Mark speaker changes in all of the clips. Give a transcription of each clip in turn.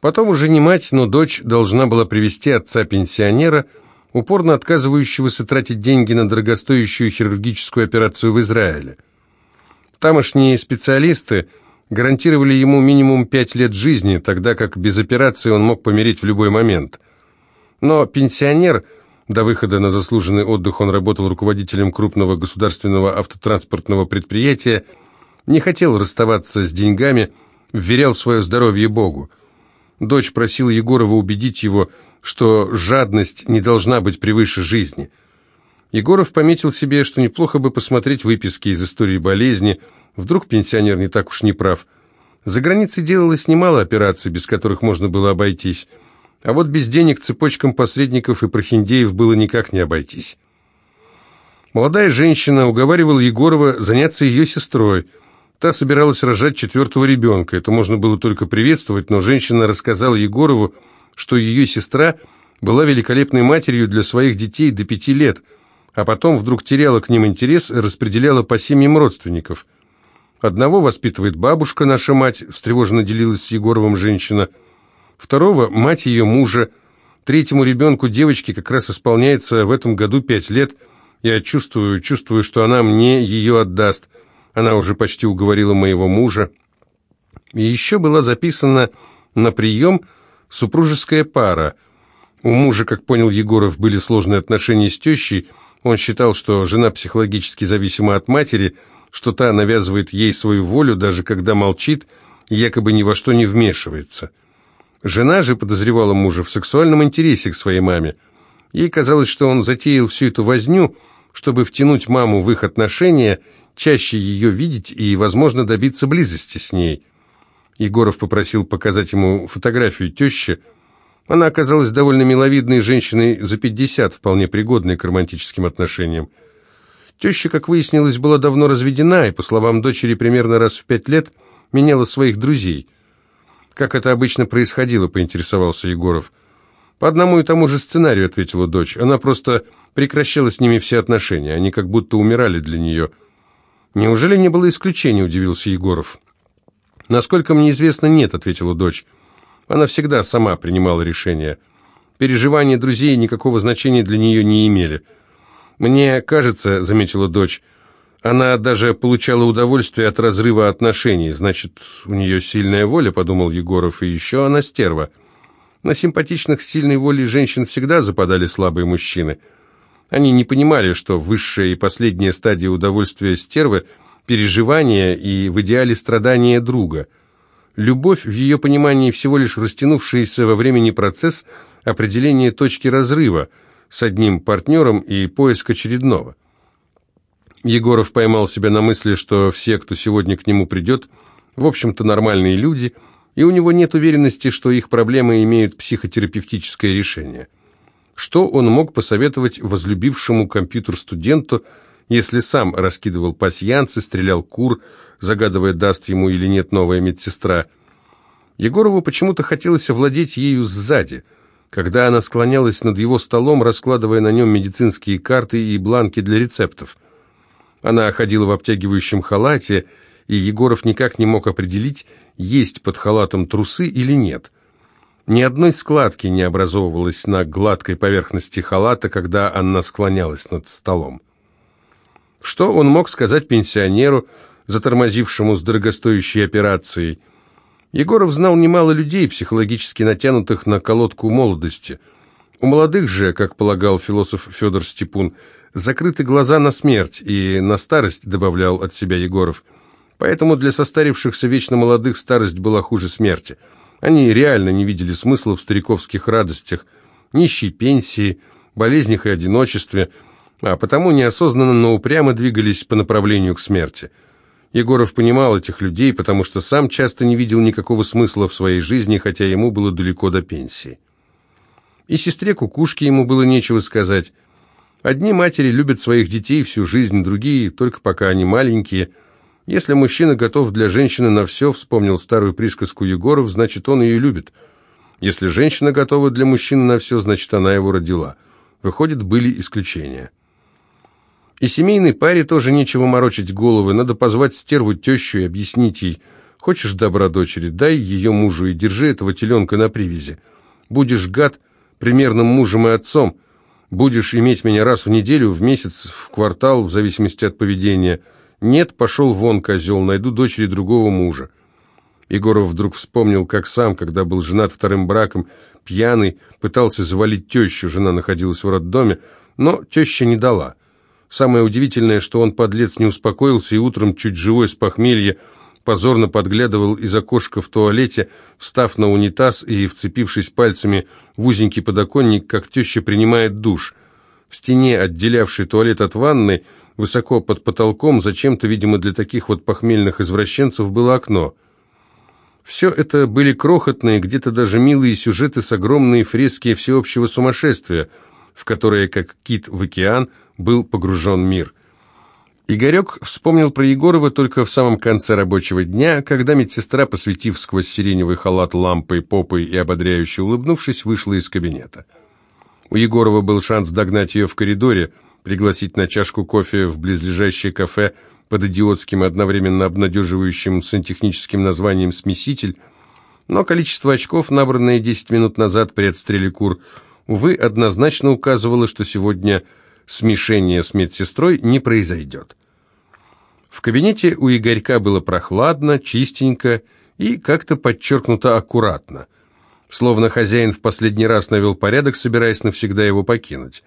Speaker 1: Потом уже не мать, но дочь должна была привести отца-пенсионера, упорно отказывающегося тратить деньги на дорогостоящую хирургическую операцию в Израиле. Тамошние специалисты гарантировали ему минимум пять лет жизни, тогда как без операции он мог помереть в любой момент. Но пенсионер, до выхода на заслуженный отдых он работал руководителем крупного государственного автотранспортного предприятия, не хотел расставаться с деньгами, вверял свое здоровье Богу. Дочь просила Егорова убедить его, что жадность не должна быть превыше жизни. Егоров пометил себе, что неплохо бы посмотреть выписки из истории болезни, вдруг пенсионер не так уж не прав. За границей делалось немало операций, без которых можно было обойтись, а вот без денег цепочкам посредников и прохиндеев было никак не обойтись. Молодая женщина уговаривала Егорова заняться ее сестрой – Та собиралась рожать четвертого ребенка. Это можно было только приветствовать, но женщина рассказала Егорову, что ее сестра была великолепной матерью для своих детей до пяти лет, а потом вдруг теряла к ним интерес и распределяла по семьям родственников. Одного воспитывает бабушка, наша мать, встревоженно делилась с Егоровым женщина. Второго – мать ее мужа. Третьему ребенку девочке как раз исполняется в этом году пять лет. Я чувствую, чувствую, что она мне ее отдаст – она уже почти уговорила моего мужа. И еще была записана на прием супружеская пара. У мужа, как понял Егоров, были сложные отношения с тещей. Он считал, что жена психологически зависима от матери, что та навязывает ей свою волю, даже когда молчит, якобы ни во что не вмешивается. Жена же подозревала мужа в сексуальном интересе к своей маме. Ей казалось, что он затеял всю эту возню, чтобы втянуть маму в их отношения чаще ее видеть и, возможно, добиться близости с ней. Егоров попросил показать ему фотографию тещи. Она оказалась довольно миловидной женщиной за 50, вполне пригодной к романтическим отношениям. Теща, как выяснилось, была давно разведена и, по словам дочери, примерно раз в пять лет меняла своих друзей. «Как это обычно происходило?» – поинтересовался Егоров. «По одному и тому же сценарию», – ответила дочь. «Она просто прекращала с ними все отношения. Они как будто умирали для нее». «Неужели не было исключения?» – удивился Егоров. «Насколько мне известно, нет», – ответила дочь. Она всегда сама принимала решения. Переживания друзей никакого значения для нее не имели. «Мне кажется», – заметила дочь, – «она даже получала удовольствие от разрыва отношений. Значит, у нее сильная воля», – подумал Егоров, – «и еще она стерва». На симпатичных сильной волей женщин всегда западали слабые мужчины – они не понимали, что высшая и последняя стадия удовольствия стервы – переживание и в идеале страдания друга. Любовь в ее понимании всего лишь растянувшийся во времени процесс определения точки разрыва с одним партнером и поиск очередного. Егоров поймал себя на мысли, что все, кто сегодня к нему придет, в общем-то нормальные люди, и у него нет уверенности, что их проблемы имеют психотерапевтическое решение – что он мог посоветовать возлюбившему компьютер-студенту, если сам раскидывал пасьянцы, стрелял кур, загадывая, даст ему или нет новая медсестра? Егорову почему-то хотелось овладеть ею сзади, когда она склонялась над его столом, раскладывая на нем медицинские карты и бланки для рецептов. Она ходила в обтягивающем халате, и Егоров никак не мог определить, есть под халатом трусы или нет – ни одной складки не образовывалось на гладкой поверхности халата, когда она склонялась над столом. Что он мог сказать пенсионеру, затормозившему с дорогостоящей операцией? Егоров знал немало людей, психологически натянутых на колодку молодости. У молодых же, как полагал философ Федор Степун, закрыты глаза на смерть и на старость, добавлял от себя Егоров. Поэтому для состарившихся вечно молодых старость была хуже смерти – они реально не видели смысла в стариковских радостях, нищей пенсии, болезнях и одиночестве, а потому неосознанно, но упрямо двигались по направлению к смерти. Егоров понимал этих людей, потому что сам часто не видел никакого смысла в своей жизни, хотя ему было далеко до пенсии. И сестре Кукушке ему было нечего сказать. Одни матери любят своих детей всю жизнь, другие только пока они маленькие – если мужчина готов для женщины на все, вспомнил старую присказку Егоров, значит, он ее любит. Если женщина готова для мужчины на все, значит, она его родила. Выходит, были исключения. И семейной паре тоже нечего морочить головы, надо позвать стерву тещу и объяснить ей, Хочешь добра дочери, дай ее мужу и держи этого теленка на привязи. Будешь, гад, примерным мужем и отцом. Будешь иметь меня раз в неделю, в месяц, в квартал, в зависимости от поведения. Нет, пошел вон, козел, найду дочери другого мужа. Егоров вдруг вспомнил, как сам, когда был женат вторым браком, пьяный, пытался завалить тещу, жена находилась в роддоме, но теща не дала. Самое удивительное, что он, подлец, не успокоился и утром, чуть живой с похмелья, позорно подглядывал из окошка в туалете, встав на унитаз и вцепившись пальцами в узенький подоконник, как теща принимает душ. В стене, отделявшей туалет от ванны, высоко под потолком, зачем-то, видимо, для таких вот похмельных извращенцев было окно. Все это были крохотные, где-то даже милые сюжеты с огромной фрески всеобщего сумасшествия, в которые, как кит в океан, был погружен мир. Игорек вспомнил про Егорова только в самом конце рабочего дня, когда медсестра, посветив сквозь сиреневый халат лампой, попой и ободряюще улыбнувшись, вышла из кабинета. У Егорова был шанс догнать ее в коридоре, пригласить на чашку кофе в близлежащее кафе под идиотским одновременно обнадеживающим сантехническим названием «Смеситель», но количество очков, набранное 10 минут назад при отстреле кур, увы, однозначно указывало, что сегодня смешение с медсестрой не произойдет. В кабинете у Игорька было прохладно, чистенько и как-то подчеркнуто аккуратно. Словно хозяин в последний раз навел порядок, собираясь навсегда его покинуть.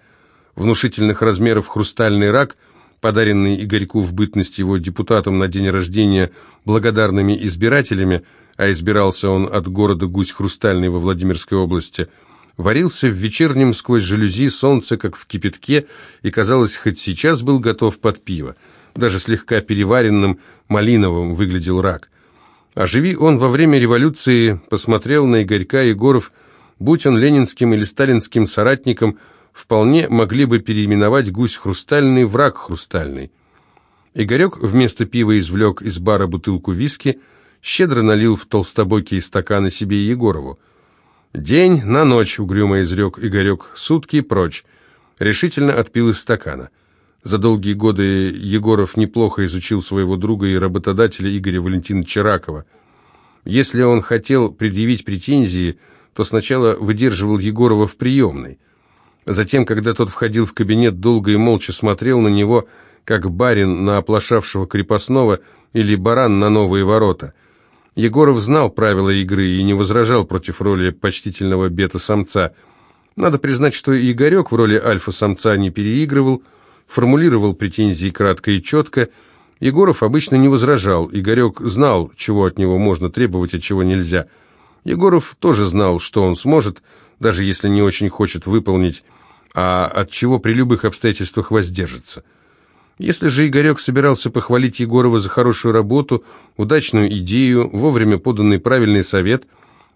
Speaker 1: Внушительных размеров хрустальный рак, подаренный Игорьку в бытность его депутатом на день рождения благодарными избирателями, а избирался он от города Гусь Хрустальный во Владимирской области, варился в вечернем сквозь жалюзи солнце, как в кипятке, и, казалось, хоть сейчас был готов под пиво даже слегка переваренным, малиновым выглядел рак. Оживи он во время революции, посмотрел на Игорька Егоров, будь он ленинским или сталинским соратником, вполне могли бы переименовать гусь хрустальный в рак хрустальный. Игорек вместо пива извлек из бара бутылку виски, щедро налил в толстобокие стаканы себе и Егорову. «День на ночь», — угрюмо изрек Игорек, — «сутки прочь». Решительно отпил из стакана. За долгие годы Егоров неплохо изучил своего друга и работодателя Игоря Валентиновича Ракова. Если он хотел предъявить претензии, то сначала выдерживал Егорова в приемной. Затем, когда тот входил в кабинет, долго и молча смотрел на него, как барин на оплошавшего крепостного или баран на новые ворота. Егоров знал правила игры и не возражал против роли почтительного бета-самца. Надо признать, что Игорек в роли альфа-самца не переигрывал, формулировал претензии кратко и четко. Егоров обычно не возражал, Игорек знал, чего от него можно требовать, а чего нельзя. Егоров тоже знал, что он сможет, даже если не очень хочет выполнить, а от чего при любых обстоятельствах воздержится. Если же Игорек собирался похвалить Егорова за хорошую работу, удачную идею, вовремя поданный правильный совет,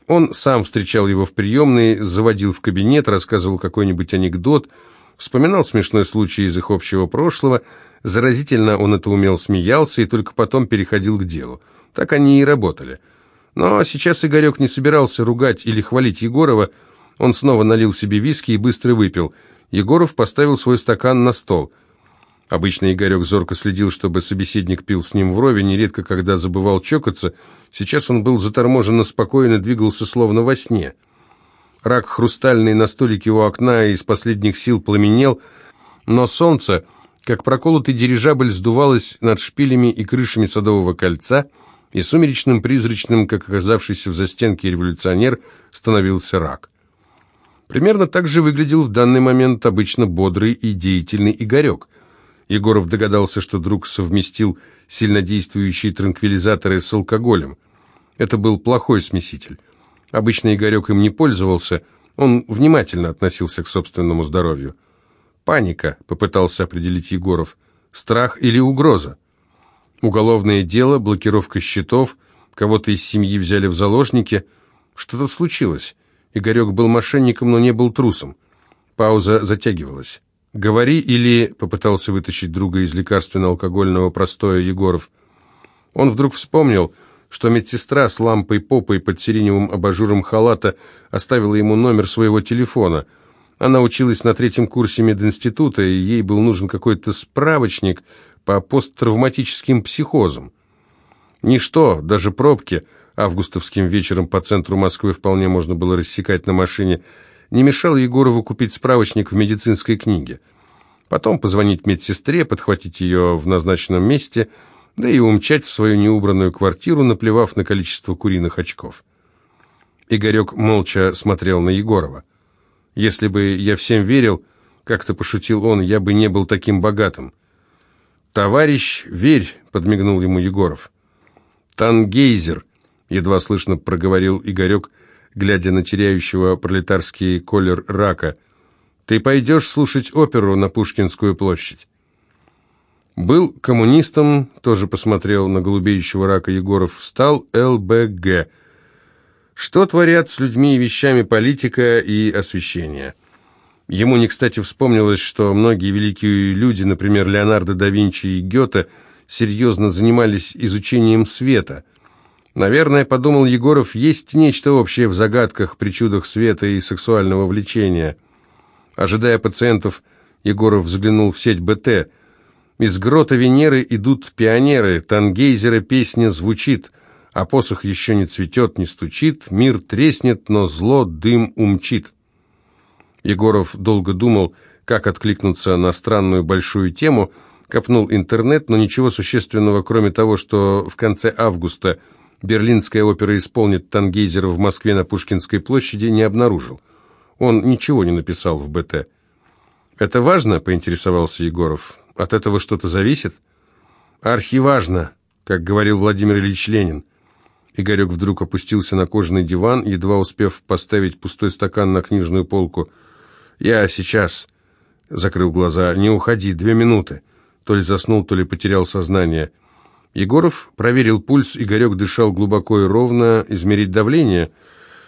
Speaker 1: он сам встречал его в приемной, заводил в кабинет, рассказывал какой-нибудь анекдот – Вспоминал смешной случай из их общего прошлого, заразительно он это умел, смеялся и только потом переходил к делу. Так они и работали. Но сейчас Игорек не собирался ругать или хвалить Егорова, он снова налил себе виски и быстро выпил. Егоров поставил свой стакан на стол. Обычно Игорек зорко следил, чтобы собеседник пил с ним вровень, нередко когда забывал чокаться. Сейчас он был заторможенно спокойно, двигался словно во сне. Рак хрустальный на столике у окна из последних сил пламенел, но солнце, как проколотый дирижабль, сдувалось над шпилями и крышами Садового кольца, и сумеречным призрачным, как оказавшийся в застенке революционер, становился рак. Примерно так же выглядел в данный момент обычно бодрый и деятельный Игорек. Егоров догадался, что друг совместил сильнодействующие транквилизаторы с алкоголем. Это был плохой смеситель. Обычно Игорек им не пользовался, он внимательно относился к собственному здоровью. «Паника», — попытался определить Егоров, — «страх или угроза?» «Уголовное дело, блокировка счетов, кого-то из семьи взяли в заложники. Что тут случилось?» Игорек был мошенником, но не был трусом. Пауза затягивалась. «Говори или...» — попытался вытащить друга из лекарственно-алкогольного простоя Егоров. Он вдруг вспомнил — что медсестра с лампой-попой под сиреневым абажуром халата оставила ему номер своего телефона. Она училась на третьем курсе мединститута, и ей был нужен какой-то справочник по посттравматическим психозам. Ничто, даже пробки, августовским вечером по центру Москвы вполне можно было рассекать на машине, не мешало Егорову купить справочник в медицинской книге. Потом позвонить медсестре, подхватить ее в назначенном месте, да и умчать в свою неубранную квартиру, наплевав на количество куриных очков. Игорек молча смотрел на Егорова. «Если бы я всем верил, — как-то пошутил он, — я бы не был таким богатым». «Товарищ, верь!» — подмигнул ему Егоров. «Тангейзер!» — едва слышно проговорил Игорек, глядя на теряющего пролетарский колер рака. «Ты пойдешь слушать оперу на Пушкинскую площадь?» Был коммунистом, тоже посмотрел на голубеющего рака Егоров, стал ЛБГ — что творят с людьми и вещами политика и освещение? Ему не кстати вспомнилось, что многие великие люди, например, Леонардо да Винчи и Гёте, серьезно занимались изучением света. Наверное, подумал Егоров, есть нечто общее в загадках, причудах света и сексуального влечения. Ожидая пациентов, Егоров взглянул в сеть БТ. Из грота Венеры идут пионеры, тангейзера песня звучит – а посох еще не цветет, не стучит, мир треснет, но зло дым умчит. Егоров долго думал, как откликнуться на странную большую тему, копнул интернет, но ничего существенного, кроме того, что в конце августа Берлинская опера исполнит Тангейзера в Москве на Пушкинской площади, не обнаружил. Он ничего не написал в БТ. «Это важно?» – поинтересовался Егоров. «От этого что-то зависит?» «Архиважно», как говорил Владимир Ильич Ленин. Игорек вдруг опустился на кожаный диван, едва успев поставить пустой стакан на книжную полку. «Я сейчас...» — закрыл глаза. «Не уходи, две минуты». То ли заснул, то ли потерял сознание. Егоров проверил пульс, Игорек дышал глубоко и ровно, измерить давление.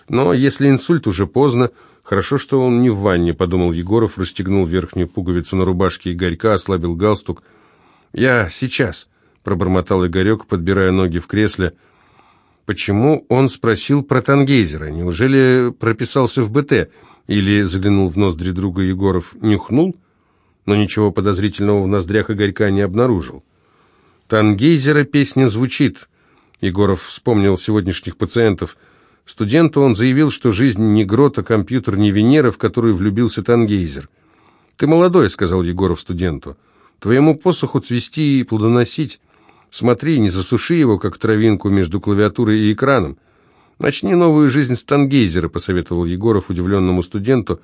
Speaker 1: Но если инсульт, уже поздно. Хорошо, что он не в ванне, подумал Егоров, расстегнул верхнюю пуговицу на рубашке Игорька, ослабил галстук. «Я сейчас», — пробормотал Игорек, подбирая ноги в кресле, — Почему он спросил про Тангейзера? Неужели прописался в БТ? Или заглянул в ноздри друга Егоров, нюхнул, но ничего подозрительного в ноздрях Игорька не обнаружил? Тангейзера песня звучит. Егоров вспомнил сегодняшних пациентов. Студенту он заявил, что жизнь не грот, а компьютер, не Венера, в которую влюбился Тангейзер. «Ты молодой», — сказал Егоров студенту. «Твоему посоху цвести и плодоносить». Смотри, не засуши его, как травинку между клавиатурой и экраном. Начни новую жизнь с Тангейзера, посоветовал Егоров удивленному студенту.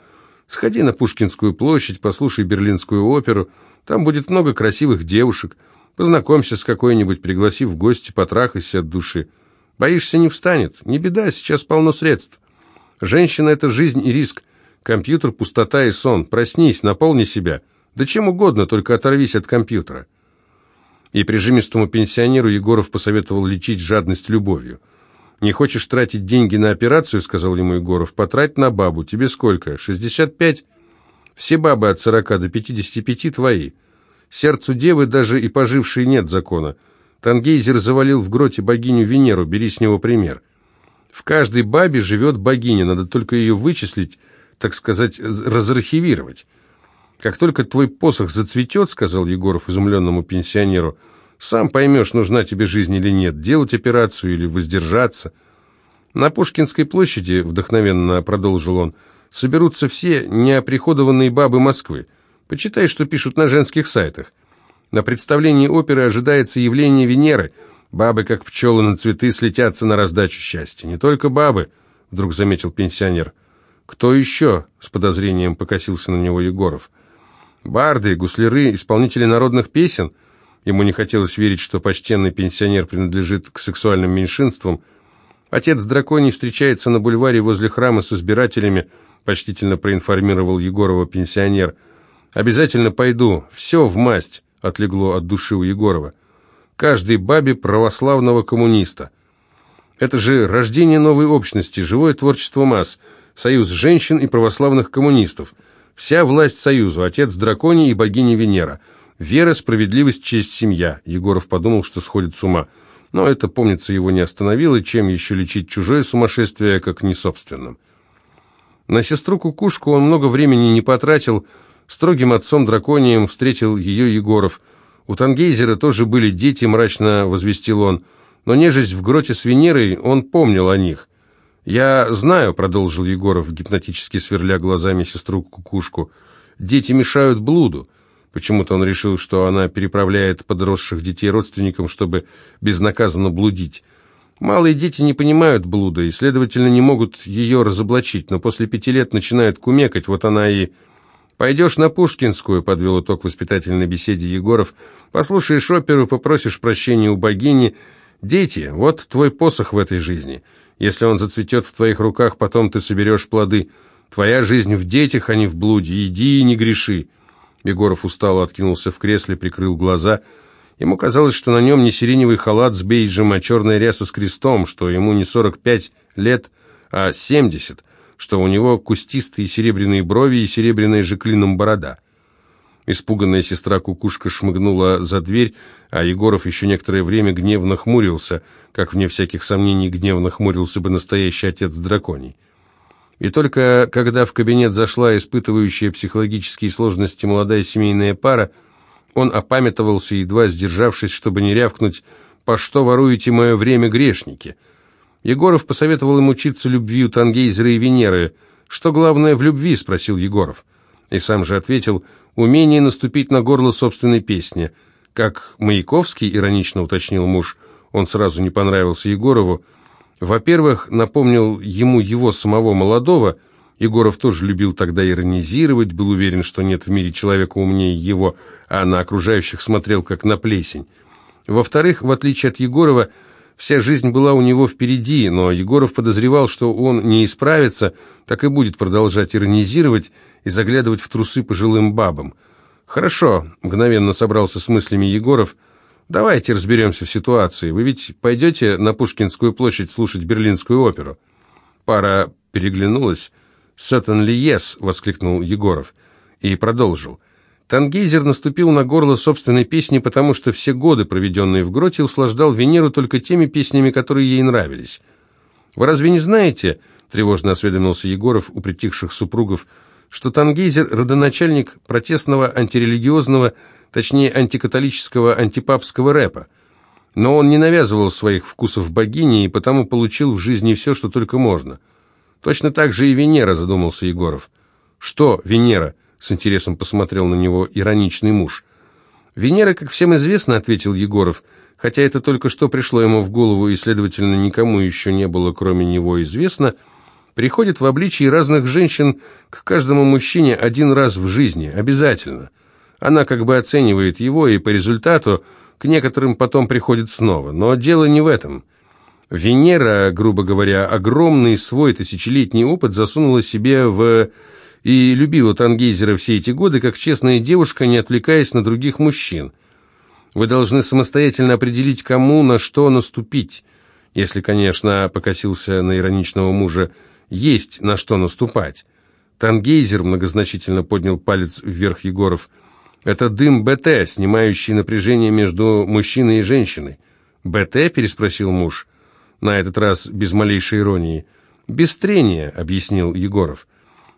Speaker 1: Сходи на Пушкинскую площадь, послушай берлинскую оперу. Там будет много красивых девушек. Познакомься с какой-нибудь, пригласи в гости, потрахайся от души. Боишься, не встанет? Не беда, сейчас полно средств. Женщина — это жизнь и риск. Компьютер — пустота и сон. Проснись, наполни себя. Да чем угодно, только оторвись от компьютера и прижимистому пенсионеру Егоров посоветовал лечить жадность любовью. «Не хочешь тратить деньги на операцию?» — сказал ему Егоров. «Потрать на бабу. Тебе сколько? 65? Все бабы от 40 до 55 твои. Сердцу девы даже и пожившей нет закона. Тангейзер завалил в гроте богиню Венеру, бери с него пример. В каждой бабе живет богиня, надо только ее вычислить, так сказать, разархивировать. «Как только твой посох зацветет, — сказал Егоров изумленному пенсионеру, — сам поймешь, нужна тебе жизнь или нет, делать операцию или воздержаться». «На Пушкинской площади, — вдохновенно продолжил он, — соберутся все неоприходованные бабы Москвы. Почитай, что пишут на женских сайтах. На представлении оперы ожидается явление Венеры. Бабы, как пчелы на цветы, слетятся на раздачу счастья. Не только бабы, — вдруг заметил пенсионер. «Кто еще?» — с подозрением покосился на него Егоров. Барды, гусляры, исполнители народных песен. Ему не хотелось верить, что почтенный пенсионер принадлежит к сексуальным меньшинствам. Отец драконий встречается на бульваре возле храма с избирателями, почтительно проинформировал Егорова пенсионер. «Обязательно пойду. Все в масть», — отлегло от души у Егорова. «Каждой бабе православного коммуниста». Это же рождение новой общности, живое творчество масс, союз женщин и православных коммунистов — Вся власть Союзу, отец драконий и богиня Венера. Вера, справедливость, честь, семья. Егоров подумал, что сходит с ума. Но это, помнится, его не остановило, чем еще лечить чужое сумасшествие, как не собственным. На сестру Кукушку он много времени не потратил, строгим отцом драконием встретил ее Егоров. У Тангейзера тоже были дети, мрачно возвестил он. но нежесть в гроте с Венерой, он помнил о них. «Я знаю», — продолжил Егоров, гипнотически сверля глазами сестру Кукушку, — «дети мешают блуду». Почему-то он решил, что она переправляет подросших детей родственникам, чтобы безнаказанно блудить. Малые дети не понимают блуда и, следовательно, не могут ее разоблачить, но после пяти лет начинают кумекать, вот она и... «Пойдешь на Пушкинскую», — подвел итог воспитательной беседе Егоров, «послушаешь оперу, попросишь прощения у богини. Дети, вот твой посох в этой жизни. Если он зацветет в твоих руках, потом ты соберешь плоды. Твоя жизнь в детях, а не в блуде. Иди и не греши». Егоров устало откинулся в кресле, прикрыл глаза. Ему казалось, что на нем не сиреневый халат с бейджем, а черная ряса с крестом, что ему не 45 лет, а 70 что у него кустистые серебряные брови и серебряная же клином борода. Испуганная сестра Кукушка шмыгнула за дверь, а Егоров еще некоторое время гневно хмурился, как, вне всяких сомнений, гневно хмурился бы настоящий отец драконий. И только когда в кабинет зашла испытывающая психологические сложности молодая семейная пара, он опамятовался, едва сдержавшись, чтобы не рявкнуть «По что воруете мое время, грешники?» Егоров посоветовал им учиться любви у Тангейзера и Венеры. «Что главное в любви?» – спросил Егоров. И сам же ответил «Умение наступить на горло собственной песни». Как Маяковский иронично уточнил муж, он сразу не понравился Егорову. Во-первых, напомнил ему его самого молодого. Егоров тоже любил тогда иронизировать, был уверен, что нет в мире человека умнее его, а на окружающих смотрел как на плесень. Во-вторых, в отличие от Егорова, Вся жизнь была у него впереди, но Егоров подозревал, что он не исправится, так и будет продолжать иронизировать и заглядывать в трусы пожилым бабам. «Хорошо», — мгновенно собрался с мыслями Егоров, — «давайте разберемся в ситуации. Вы ведь пойдете на Пушкинскую площадь слушать берлинскую оперу?» Пара переглянулась. «Certainly yes», — воскликнул Егоров и продолжил. Тангейзер наступил на горло собственной песни, потому что все годы, проведенные в гроте, услаждал Венеру только теми песнями, которые ей нравились. «Вы разве не знаете?» — тревожно осведомился Егоров у притихших супругов, что Тангейзер — родоначальник протестного антирелигиозного, точнее антикатолического, антипапского рэпа. Но он не навязывал своих вкусов богине и потому получил в жизни все, что только можно. Точно так же и Венера, задумался Егоров. «Что Венера?» С интересом посмотрел на него ироничный муж. «Венера, как всем известно», — ответил Егоров, хотя это только что пришло ему в голову и, следовательно, никому еще не было, кроме него, известно, приходит в обличии разных женщин к каждому мужчине один раз в жизни, обязательно. Она как бы оценивает его, и по результату к некоторым потом приходит снова. Но дело не в этом. Венера, грубо говоря, огромный свой тысячелетний опыт засунула себе в и любила Тангейзера все эти годы, как честная девушка, не отвлекаясь на других мужчин. Вы должны самостоятельно определить, кому на что наступить. Если, конечно, покосился на ироничного мужа, есть на что наступать. Тангейзер многозначительно поднял палец вверх Егоров. Это дым БТ, снимающий напряжение между мужчиной и женщиной. «БТ?» – переспросил муж, на этот раз без малейшей иронии. «Без трения», – объяснил Егоров.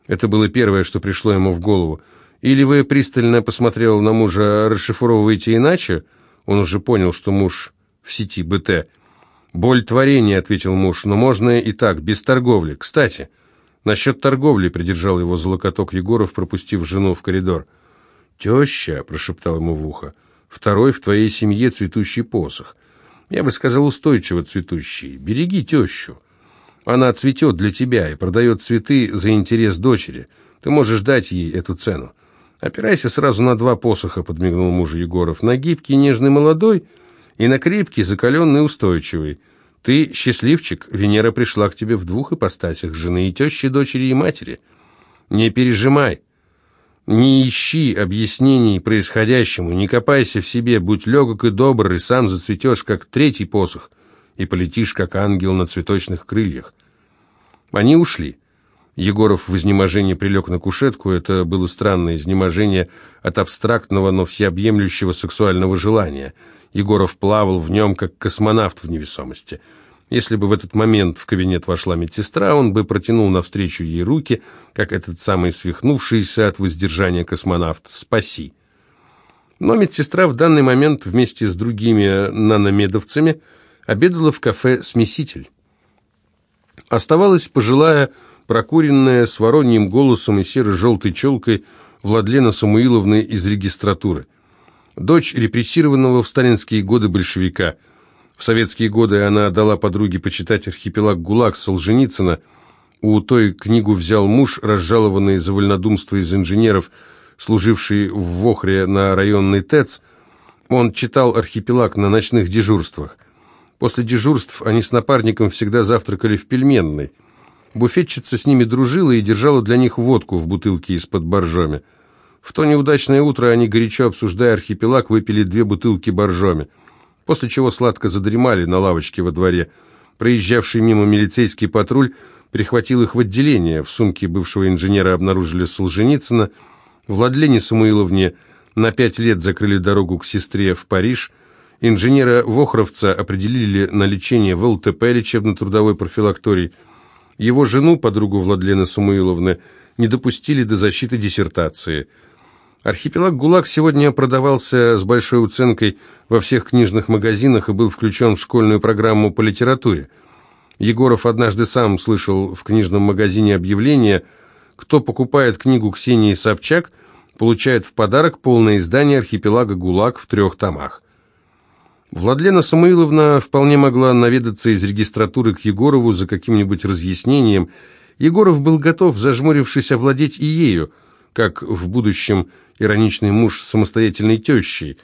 Speaker 1: Это было первое, что пришло ему в голову. Или вы пристально посмотрел на мужа, расшифровываете иначе? Он уже понял, что муж в сети БТ. «Боль творения», — ответил муж, — «но можно и так, без торговли. Кстати, насчет торговли», — придержал его за локоток Егоров, пропустив жену в коридор. «Теща», — прошептал ему в ухо, — «второй в твоей семье цветущий посох. Я бы сказал, устойчиво цветущий. Береги тещу». Она цветет для тебя и продает цветы за интерес дочери. Ты можешь дать ей эту цену. Опирайся сразу на два посоха, подмигнул мужу Егоров. На гибкий, нежный, молодой и на крепкий, закаленный, устойчивый. Ты счастливчик, Венера пришла к тебе в двух ипостасях, жены и тещи, дочери и матери. Не пережимай. Не ищи объяснений происходящему, не копайся в себе, будь легок и добр, и сам зацветешь, как третий посох и полетишь, как ангел на цветочных крыльях. Они ушли. Егоров в изнеможении прилег на кушетку. Это было странное изнеможение от абстрактного, но всеобъемлющего сексуального желания. Егоров плавал в нем, как космонавт в невесомости. Если бы в этот момент в кабинет вошла медсестра, он бы протянул навстречу ей руки, как этот самый свихнувшийся от воздержания космонавт «Спаси». Но медсестра в данный момент вместе с другими наномедовцами – обедала в кафе «Смеситель». Оставалась пожилая, прокуренная, с вороньим голосом и серо-желтой челкой Владлена Самуиловна из регистратуры. Дочь репрессированного в сталинские годы большевика. В советские годы она дала подруге почитать архипелаг ГУЛАГ Солженицына. У той книгу взял муж, разжалованный за вольнодумство из инженеров, служивший в Вохре на районный ТЭЦ. Он читал архипелаг на ночных дежурствах. После дежурств они с напарником всегда завтракали в пельменной. Буфетчица с ними дружила и держала для них водку в бутылке из-под боржоми. В то неудачное утро они, горячо обсуждая архипелаг, выпили две бутылки боржоми, после чего сладко задремали на лавочке во дворе. Проезжавший мимо милицейский патруль прихватил их в отделение. В сумке бывшего инженера обнаружили Солженицына. Владлене Самуиловне на пять лет закрыли дорогу к сестре в Париж – Инженера Вохровца определили на лечение в ЛТП, лечебно-трудовой профилакторий. Его жену, подругу Владлены Самуиловны, не допустили до защиты диссертации. Архипелаг «ГУЛАГ» сегодня продавался с большой уценкой во всех книжных магазинах и был включен в школьную программу по литературе. Егоров однажды сам слышал в книжном магазине объявление «Кто покупает книгу Ксении Собчак, получает в подарок полное издание архипелага «ГУЛАГ» в трех томах». Владлена Самуиловна вполне могла наведаться из регистратуры к Егорову за каким-нибудь разъяснением. Егоров был готов, зажмурившись, овладеть и ею, как в будущем ироничный муж самостоятельной тещей.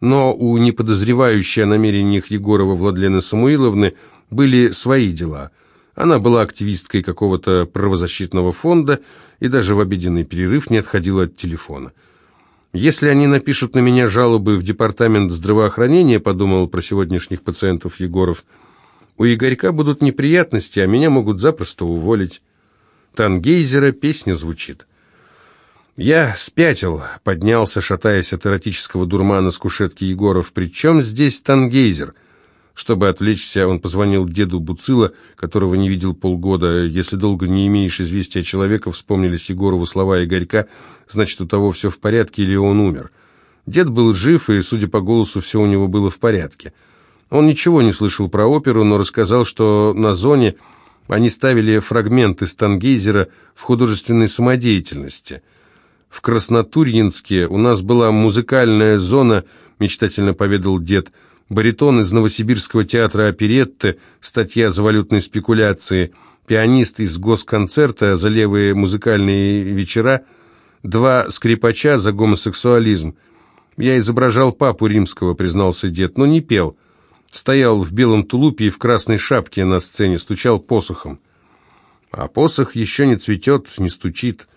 Speaker 1: Но у неподозревающей о намерениях Егорова Владлены Самуиловны были свои дела. Она была активисткой какого-то правозащитного фонда и даже в обеденный перерыв не отходила от телефона. «Если они напишут на меня жалобы в департамент здравоохранения», подумал про сегодняшних пациентов Егоров, «у Игорька будут неприятности, а меня могут запросто уволить». Тангейзера песня звучит. Я спятил, поднялся, шатаясь от эротического дурмана с кушетки Егоров. «Причем здесь Тангейзер?» Чтобы отвлечься, он позвонил деду Буцила, которого не видел полгода. Если долго не имеешь известия человека, вспомнились Егорову слова Игорька, значит, у того все в порядке или он умер. Дед был жив, и, судя по голосу, все у него было в порядке. Он ничего не слышал про оперу, но рассказал, что на зоне они ставили фрагменты Стангейзера в художественной самодеятельности. В Краснотурьинске у нас была музыкальная зона, мечтательно поведал дед, — баритон из Новосибирского театра оперетты, статья за валютные спекуляции, пианист из госконцерта за левые музыкальные вечера, два скрипача за гомосексуализм. Я изображал папу римского, признался дед, но не пел. Стоял в белом тулупе и в красной шапке на сцене, стучал посохом. А посох еще не цветет, не стучит.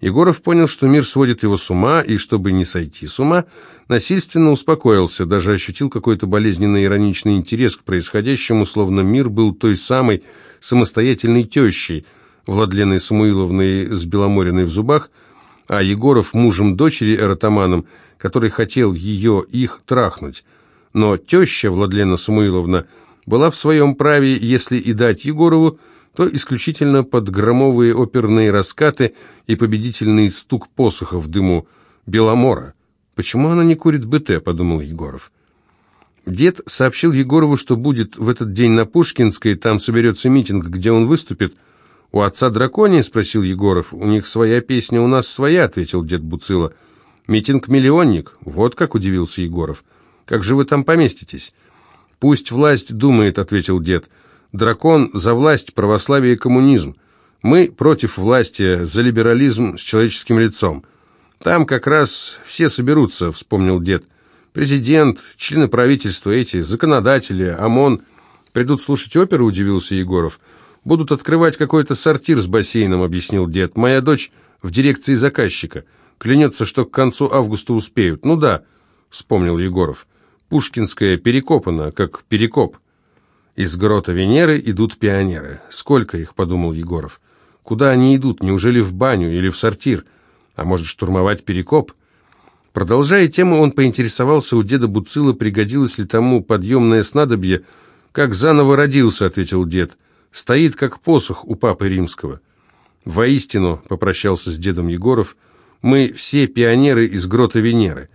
Speaker 1: Егоров понял, что мир сводит его с ума, и чтобы не сойти с ума, насильственно успокоился, даже ощутил какой-то болезненный ироничный интерес к происходящему, словно мир был той самой самостоятельной тещей, Владленой Самуиловной с Беломориной в зубах, а Егоров мужем дочери эротоманом, который хотел ее, их трахнуть. Но теща Владлена Самуиловна была в своем праве, если и дать Егорову, то исключительно под громовые оперные раскаты и победительный стук посоха в дыму Беломора. «Почему она не курит БТ?» – подумал Егоров. Дед сообщил Егорову, что будет в этот день на Пушкинской, там соберется митинг, где он выступит. «У отца дракония?» – спросил Егоров. «У них своя песня, у нас своя», – ответил дед Буцила. «Митинг-миллионник?» «Вот как», – удивился Егоров. «Как же вы там поместитесь?» «Пусть власть думает», – ответил дед. Дракон за власть, православие и коммунизм. Мы против власти, за либерализм с человеческим лицом. Там как раз все соберутся, вспомнил дед. Президент, члены правительства эти, законодатели, ОМОН. Придут слушать оперу, удивился Егоров. Будут открывать какой-то сортир с бассейном, объяснил дед. Моя дочь в дирекции заказчика. Клянется, что к концу августа успеют. Ну да, вспомнил Егоров. Пушкинская перекопана, как перекоп. Из грота Венеры идут пионеры. Сколько их, подумал Егоров. Куда они идут? Неужели в баню или в сортир? А может, штурмовать перекоп? Продолжая тему, он поинтересовался у деда Буцила, пригодилось ли тому подъемное снадобье. «Как заново родился», — ответил дед. «Стоит, как посох у папы римского». «Воистину», — попрощался с дедом Егоров, — «мы все пионеры из грота Венеры».